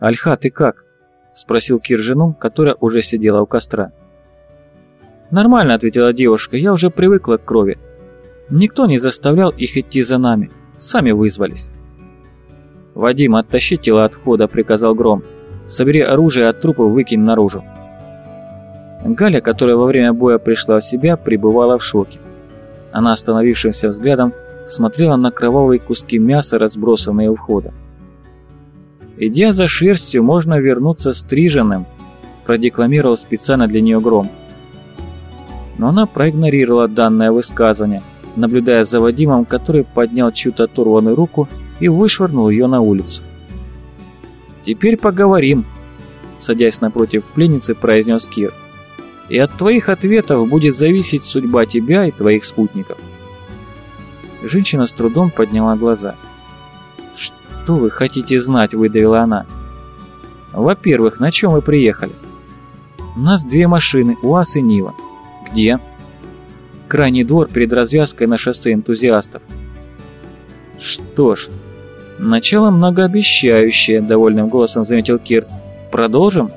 «Альха, ты как?» — спросил Кир жену, которая уже сидела у костра. «Нормально», — ответила девушка, — «я уже привыкла к крови. Никто не заставлял их идти за нами, сами вызвались». «Вадим, оттащи тело от входа», — приказал Гром. «Собери оружие от трупов, выкинь наружу». Галя, которая во время боя пришла в себя, пребывала в шоке. Она остановившимся взглядом смотрела на кровавые куски мяса, разбросанные у входа. «Идя за шерстью, можно вернуться стриженным», — продекламировал специально для нее Гром. Но она проигнорировала данное высказывание, наблюдая за Вадимом, который поднял чью-то оторванную руку и вышвырнул ее на улицу. «Теперь поговорим», — садясь напротив пленницы, произнес Кир. «И от твоих ответов будет зависеть судьба тебя и твоих спутников». Женщина с трудом подняла глаза. «Что вы хотите знать?» — выдавила она. «Во-первых, на чем вы приехали?» «У нас две машины, УАЗ и Нива». «Где?» «Крайний двор перед развязкой на шоссе энтузиастов». «Что ж, начало многообещающее», — довольным голосом заметил Кир. «Продолжим?»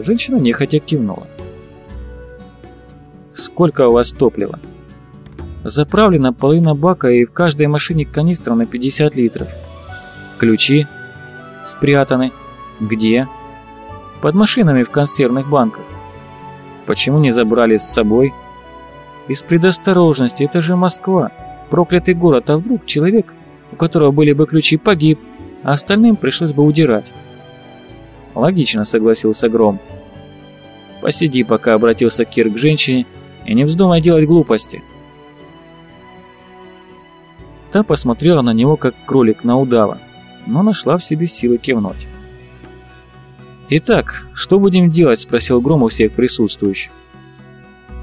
Женщина нехотя кивнула. «Сколько у вас топлива?» Заправлена половина бака и в каждой машине канистра на 50 литров. Ключи спрятаны. Где? Под машинами в консервных банках. Почему не забрали с собой? Из предосторожности, это же Москва. Проклятый город, а вдруг человек, у которого были бы ключи, погиб, а остальным пришлось бы удирать. Логично, согласился Гром. Посиди, пока обратился Кир к женщине, и не вздумай делать глупости. Та посмотрела на него, как кролик на удава, но нашла в себе силы кивнуть. «Итак, что будем делать?» – спросил Гром у всех присутствующих.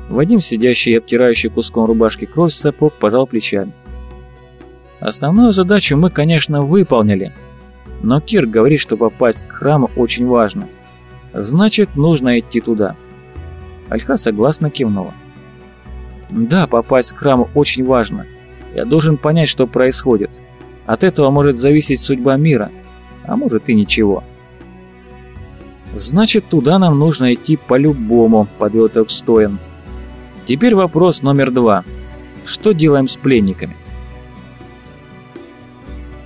Вадим, сидящий и обтирающий куском рубашки кровь с сапог, пожал плечами. «Основную задачу мы, конечно, выполнили, но Кир говорит, что попасть к храму очень важно. Значит, нужно идти туда». Альха согласно кивнула. «Да, попасть к храму очень важно», я должен понять, что происходит. От этого может зависеть судьба мира, а может и ничего. Значит, туда нам нужно идти по-любому, подвел итог Стоян. Теперь вопрос номер два. Что делаем с пленниками?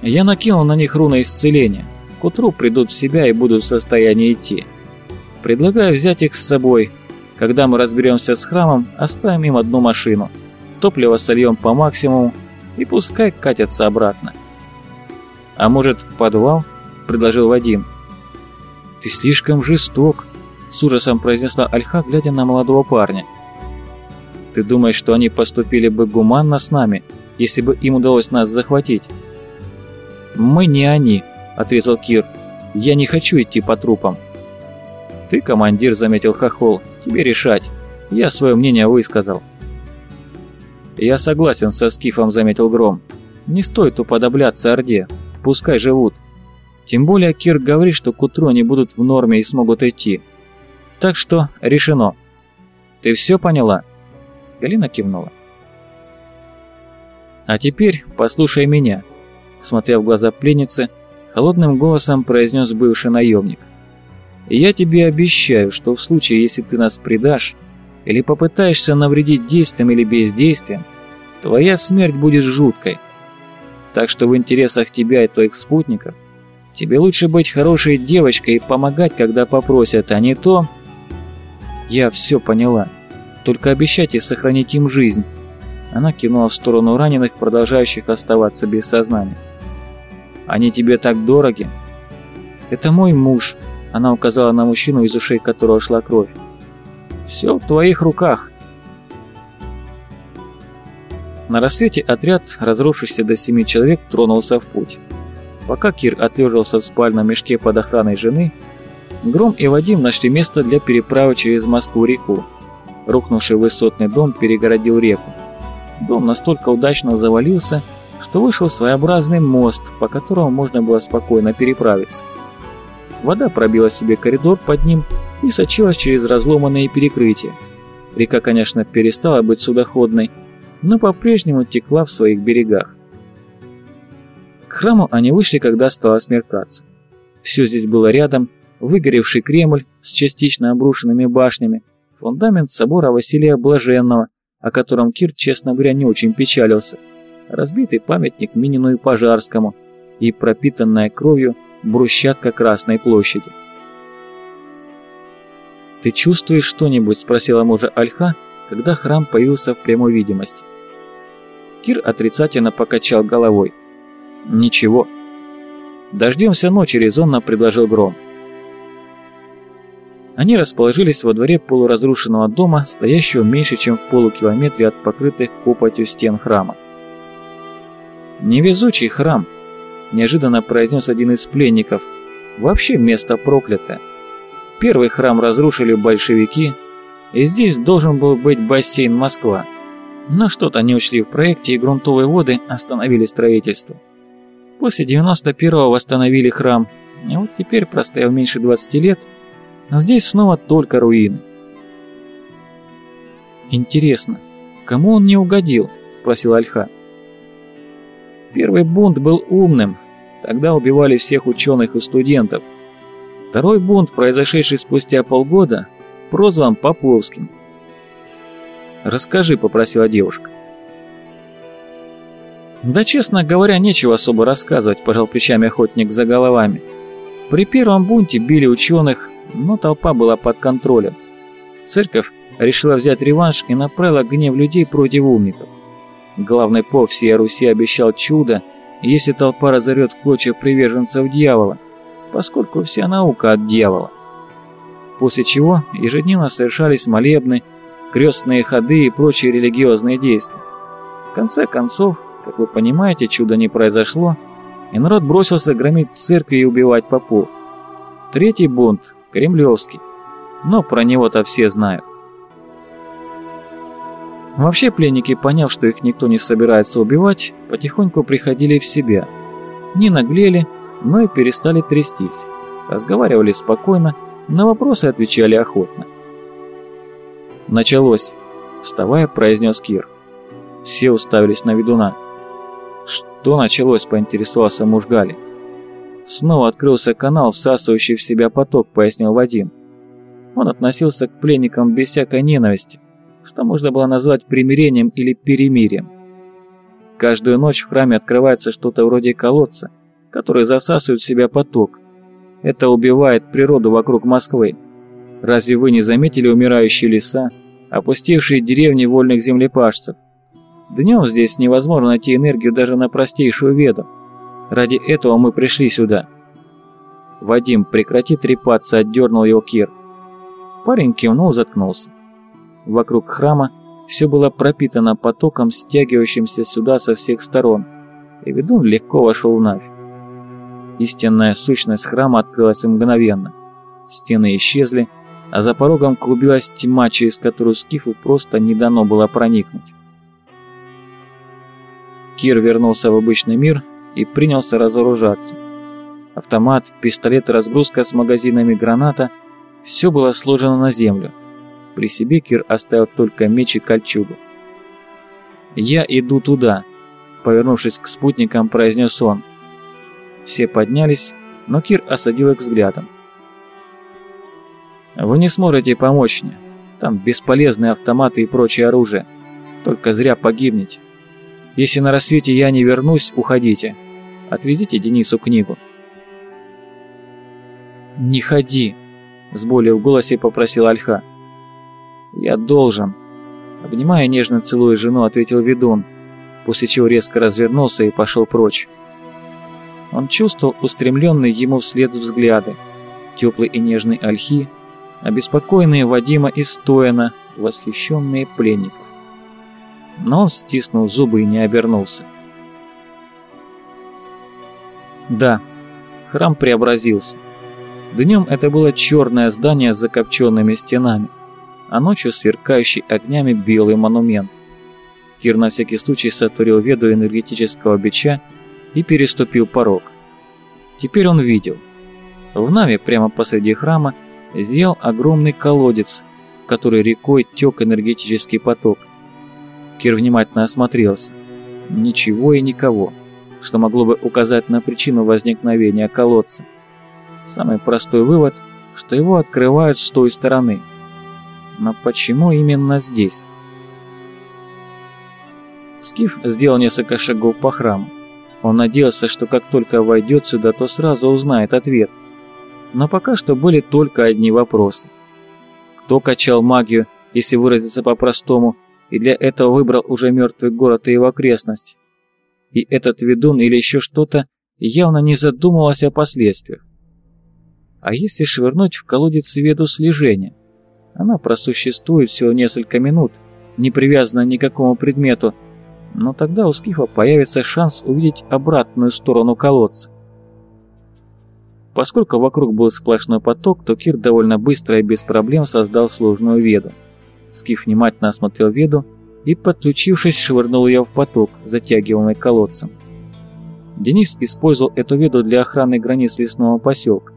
Я накинул на них руны исцеления. К утру придут в себя и будут в состоянии идти. Предлагаю взять их с собой. Когда мы разберемся с храмом, оставим им одну машину – топливо сольем по максимуму и пускай катятся обратно. «А может, в подвал?» – предложил Вадим. «Ты слишком жесток», – с ужасом произнесла Альха, глядя на молодого парня. «Ты думаешь, что они поступили бы гуманно с нами, если бы им удалось нас захватить?» «Мы не они», — отрезал Кир. «Я не хочу идти по трупам». «Ты, командир», — заметил Хохол, — «тебе решать. Я свое мнение высказал». «Я согласен со Скифом», — заметил Гром. «Не стоит уподобляться Орде. Пускай живут. Тем более Кир говорит, что к утру они будут в норме и смогут идти. Так что решено. Ты все поняла?» Галина кивнула. «А теперь послушай меня», — смотря в глаза пленницы, холодным голосом произнес бывший наемник. «Я тебе обещаю, что в случае, если ты нас предашь, или попытаешься навредить действием или бездействием, твоя смерть будет жуткой. Так что в интересах тебя и твоих спутников тебе лучше быть хорошей девочкой и помогать, когда попросят, а не то... Я все поняла. Только обещайте сохранить им жизнь. Она кинула в сторону раненых, продолжающих оставаться без сознания. Они тебе так дороги. Это мой муж. Она указала на мужчину, из ушей которого шла кровь. Все в твоих руках. На рассвете отряд, разросшийся до семи человек, тронулся в путь. Пока Кир отлеживался в спальном мешке под охраной жены, Гром и Вадим нашли место для переправы через Москву-реку. Рухнувший высотный дом перегородил реку. Дом настолько удачно завалился, что вышел своеобразный мост, по которому можно было спокойно переправиться. Вода пробила себе коридор под ним и сочилась через разломанные перекрытия. Река, конечно, перестала быть судоходной, но по-прежнему текла в своих берегах. К храму они вышли, когда стало смеркаться. Все здесь было рядом, выгоревший Кремль с частично обрушенными башнями, фундамент собора Василия Блаженного, о котором Кир, честно говоря, не очень печалился, разбитый памятник Минину и Пожарскому и пропитанная кровью брусчатка Красной площади. «Ты чувствуешь что-нибудь?» – спросила мужа Альха, когда храм появился в прямой видимости. Кир отрицательно покачал головой. «Ничего». «Дождемся ночи», — резонно предложил Гром. Они расположились во дворе полуразрушенного дома, стоящего меньше, чем в полукилометре от покрытых копотью стен храма. «Невезучий храм», — неожиданно произнес один из пленников. «Вообще место проклятое. Первый храм разрушили большевики, и здесь должен был быть бассейн Москва. Но что-то не учли в проекте, и грунтовые воды остановили строительство. После 91-го восстановили храм, и вот теперь, простояв меньше 20 лет, здесь снова только руины. «Интересно, кому он не угодил?» – спросил Альха. Первый бунт был умным, тогда убивали всех ученых и студентов. Второй бунт, произошедший спустя полгода, прозван Поповским – «Расскажи», — попросила девушка. «Да, честно говоря, нечего особо рассказывать», — пожал плечами охотник за головами. При первом бунте били ученых, но толпа была под контролем. Церковь решила взять реванш и направила гнев людей против умников. Главный поп всей Руси обещал чудо, если толпа разорет в клочья приверженцев дьявола, поскольку вся наука от дьявола. После чего ежедневно совершались молебны, крестные ходы и прочие религиозные действия. В конце концов, как вы понимаете, чудо не произошло, и народ бросился громить церкви и убивать попов. Третий бунт – кремлевский, но про него-то все знают. Вообще пленники, поняв, что их никто не собирается убивать, потихоньку приходили в себя. Не наглели, но и перестали трястись. Разговаривали спокойно, на вопросы отвечали охотно. «Началось!» — вставая, произнес Кир. Все уставились на ведуна. «Что началось?» — поинтересовался муж Гали. «Снова открылся канал, всасывающий в себя поток», — пояснил Вадим. Он относился к пленникам без всякой ненависти, что можно было назвать примирением или перемирием. Каждую ночь в храме открывается что-то вроде колодца, который засасывает в себя поток. Это убивает природу вокруг Москвы. Разве вы не заметили умирающие леса, опустевшие деревни вольных землепашцев? Днем здесь невозможно найти энергию даже на простейшую веду. Ради этого мы пришли сюда. Вадим, прекрати трепаться, отдернул его Кир. Парень кивнул, заткнулся. Вокруг храма все было пропитано потоком, стягивающимся сюда со всех сторон, и ведун легко вошел в Навь. Истинная сущность храма открылась мгновенно. Стены исчезли, а за порогом клубилась тьма, через которую Скифу просто не дано было проникнуть. Кир вернулся в обычный мир и принялся разоружаться. Автомат, пистолет, разгрузка с магазинами граната – все было сложено на землю. При себе Кир оставил только меч и кольчугу. «Я иду туда», – повернувшись к спутникам, произнес он. Все поднялись, но Кир осадил их взглядом. Вы не сможете помочь мне. Там бесполезные автоматы и прочее оружие. Только зря погибнете. Если на рассвете я не вернусь, уходите. Отвезите Денису книгу. «Не ходи!» — с болью в голосе попросил Альха. «Я должен!» Обнимая нежно целуя жену, ответил ведун, после чего резко развернулся и пошел прочь. Он чувствовал устремленные ему вслед взгляды, теплый и нежный Альхи, обеспокоенные Вадима и Стояна, восхищенные пленников. Но он стиснул зубы и не обернулся. Да, храм преобразился. Днем это было черное здание с закопченными стенами, а ночью сверкающий огнями белый монумент. Кир на всякий случай сотворил веду энергетического бича и переступил порог. Теперь он видел. В Наве прямо посреди храма зиял огромный колодец, который рекой тек энергетический поток. Кир внимательно осмотрелся. Ничего и никого, что могло бы указать на причину возникновения колодца. Самый простой вывод, что его открывают с той стороны. Но почему именно здесь? Скиф сделал несколько шагов по храму. Он надеялся, что как только войдет сюда, то сразу узнает ответ. Но пока что были только одни вопросы. Кто качал магию, если выразиться по-простому, и для этого выбрал уже мертвый город и его окрестность? И этот ведун или еще что-то явно не задумывался о последствиях. А если швырнуть в колодец веду слежения? Она просуществует всего несколько минут, не привязана ни к какому предмету, но тогда у Скифа появится шанс увидеть обратную сторону колодца. Поскольку вокруг был сплошной поток, то Кир довольно быстро и без проблем создал сложную веду. Скиф внимательно осмотрел веду и, подключившись, швырнул ее в поток, затягиваемый колодцем. Денис использовал эту веду для охраны границ лесного поселка.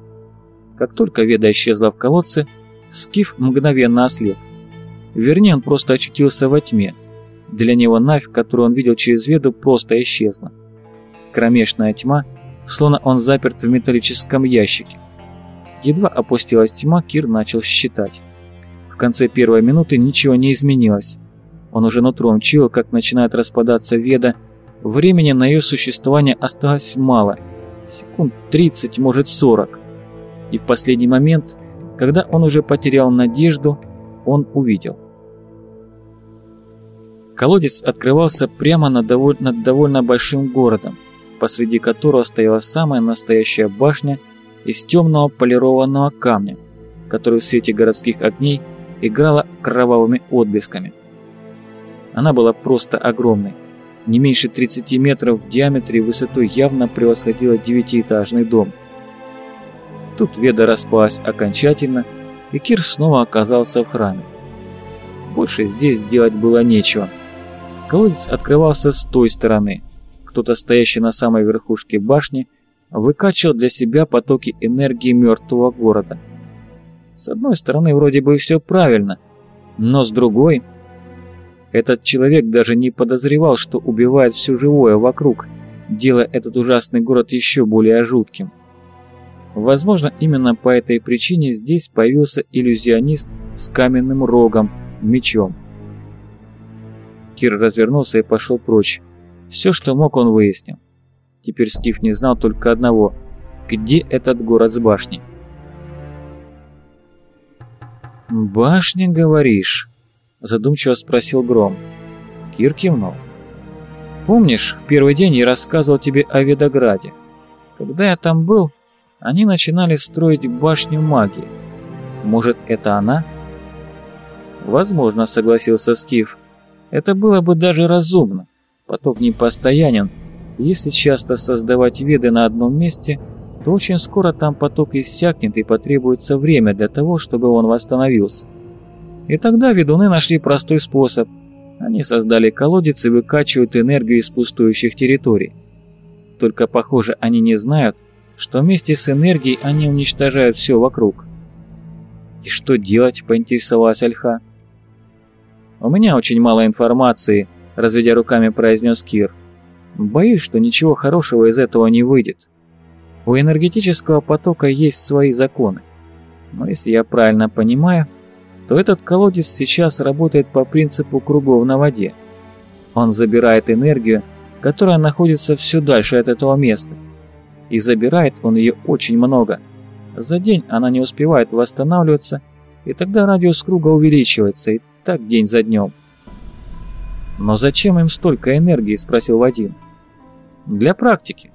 Как только веда исчезла в колодце, Скиф мгновенно ослеп. Вернее, он просто очутился во тьме. Для него Навь, которую он видел через веду, просто исчезла. Кромешная тьма, словно он заперт в металлическом ящике. Едва опустилась тьма, Кир начал считать. В конце первой минуты ничего не изменилось. Он уже нутром чуял, как начинает распадаться веда. Времени на ее существование осталось мало. Секунд 30, может 40. И в последний момент, когда он уже потерял надежду, он увидел. Колодец открывался прямо над довольно, над довольно большим городом, посреди которого стояла самая настоящая башня из темного полированного камня, который в свете городских огней играла кровавыми отблесками. Она была просто огромной. Не меньше 30 метров в диаметре и высотой явно превосходила девятиэтажный дом. Тут Веда распалась окончательно, и Кир снова оказался в храме. Больше здесь делать было нечего. Колодец открывался с той стороны. Кто-то, стоящий на самой верхушке башни, выкачивал для себя потоки энергии мертвого города. С одной стороны, вроде бы все правильно, но с другой... Этот человек даже не подозревал, что убивает все живое вокруг, делая этот ужасный город еще более жутким. Возможно, именно по этой причине здесь появился иллюзионист с каменным рогом, мечом. Кир развернулся и пошел прочь. Все, что мог, он выяснил. Теперь Скиф не знал только одного. Где этот город с башней? «Башня, говоришь?» Задумчиво спросил Гром. Кир кивнул. «Помнишь, в первый день я рассказывал тебе о Ведограде? Когда я там был, они начинали строить башню магии. Может, это она?» «Возможно», — согласился Скиф. «Это было бы даже разумно. Поток непостоянен. Если часто создавать веды на одном месте, то очень скоро там поток иссякнет и потребуется время для того, чтобы он восстановился. И тогда ведуны нашли простой способ. Они создали колодец и выкачивают энергию из пустующих территорий. Только, похоже, они не знают, что вместе с энергией они уничтожают все вокруг. «И что делать?» – поинтересовалась Альха. «У меня очень мало информации», – разведя руками, произнес Кир. «Боюсь, что ничего хорошего из этого не выйдет. У энергетического потока есть свои законы. Но если я правильно понимаю, то этот колодец сейчас работает по принципу кругов на воде. Он забирает энергию, которая находится все дальше от этого места. И забирает он ее очень много. За день она не успевает восстанавливаться, и тогда радиус круга увеличивается, и так день за днем. «Но зачем им столько энергии?» – спросил Вадим. «Для практики.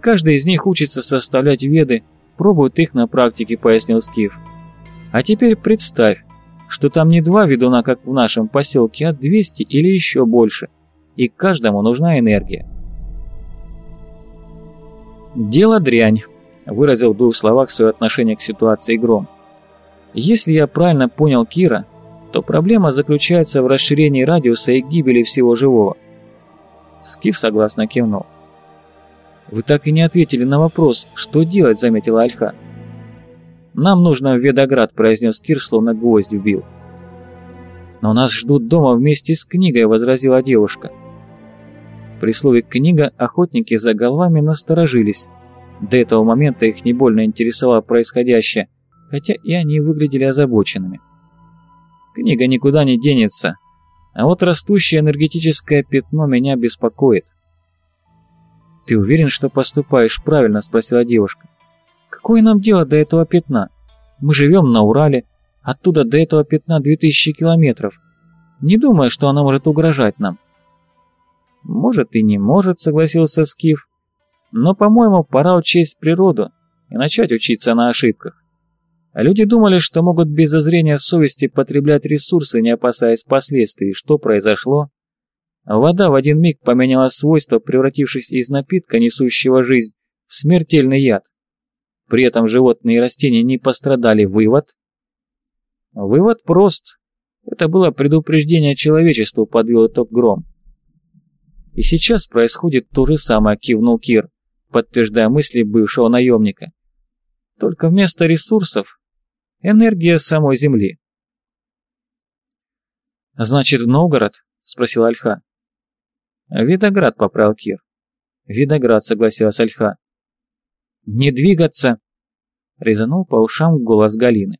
Каждый из них учится составлять веды, пробует их на практике», – пояснил Скиф. «А теперь представь, что там не два ведуна, как в нашем поселке, а 200 или еще больше, и каждому нужна энергия. «Дело дрянь», — выразил в двух словах свое отношение к ситуации Гром. «Если я правильно понял Кира, то проблема заключается в расширении радиуса и гибели всего живого». Скиф согласно кивнул. «Вы так и не ответили на вопрос, что делать», — заметила Альха. «Нам нужно в Ведоград», — произнес Кир, словно гвоздь вбил. «Но нас ждут дома вместе с книгой», — возразила девушка. При слове «книга» охотники за головами насторожились. До этого момента их не больно интересовало происходящее, хотя и они выглядели озабоченными. Книга никуда не денется, а вот растущее энергетическое пятно меня беспокоит. «Ты уверен, что поступаешь правильно?» – спросила девушка. «Какое нам дело до этого пятна? Мы живем на Урале, оттуда до этого пятна 2000 километров. Не думаю, что она может угрожать нам». «Может и не может», — согласился Скиф. «Но, по-моему, пора учесть природу и начать учиться на ошибках. А люди думали, что могут без зазрения совести потреблять ресурсы, не опасаясь последствий. Что произошло? Вода в один миг поменяла свойства, превратившись из напитка, несущего жизнь, в смертельный яд. При этом животные и растения не пострадали. Вывод? Вывод прост. Это было предупреждение человечеству, подвел итог Гром. И сейчас происходит то же самое, кивнул Кир, подтверждая мысли бывшего наемника. Только вместо ресурсов — энергия самой Земли. «Значит, в Новгород?» — спросил Альха. «Видоград», — поправил Кир. «Видоград», — согласилась Альха. «Не двигаться!» — резанул по ушам голос Галины.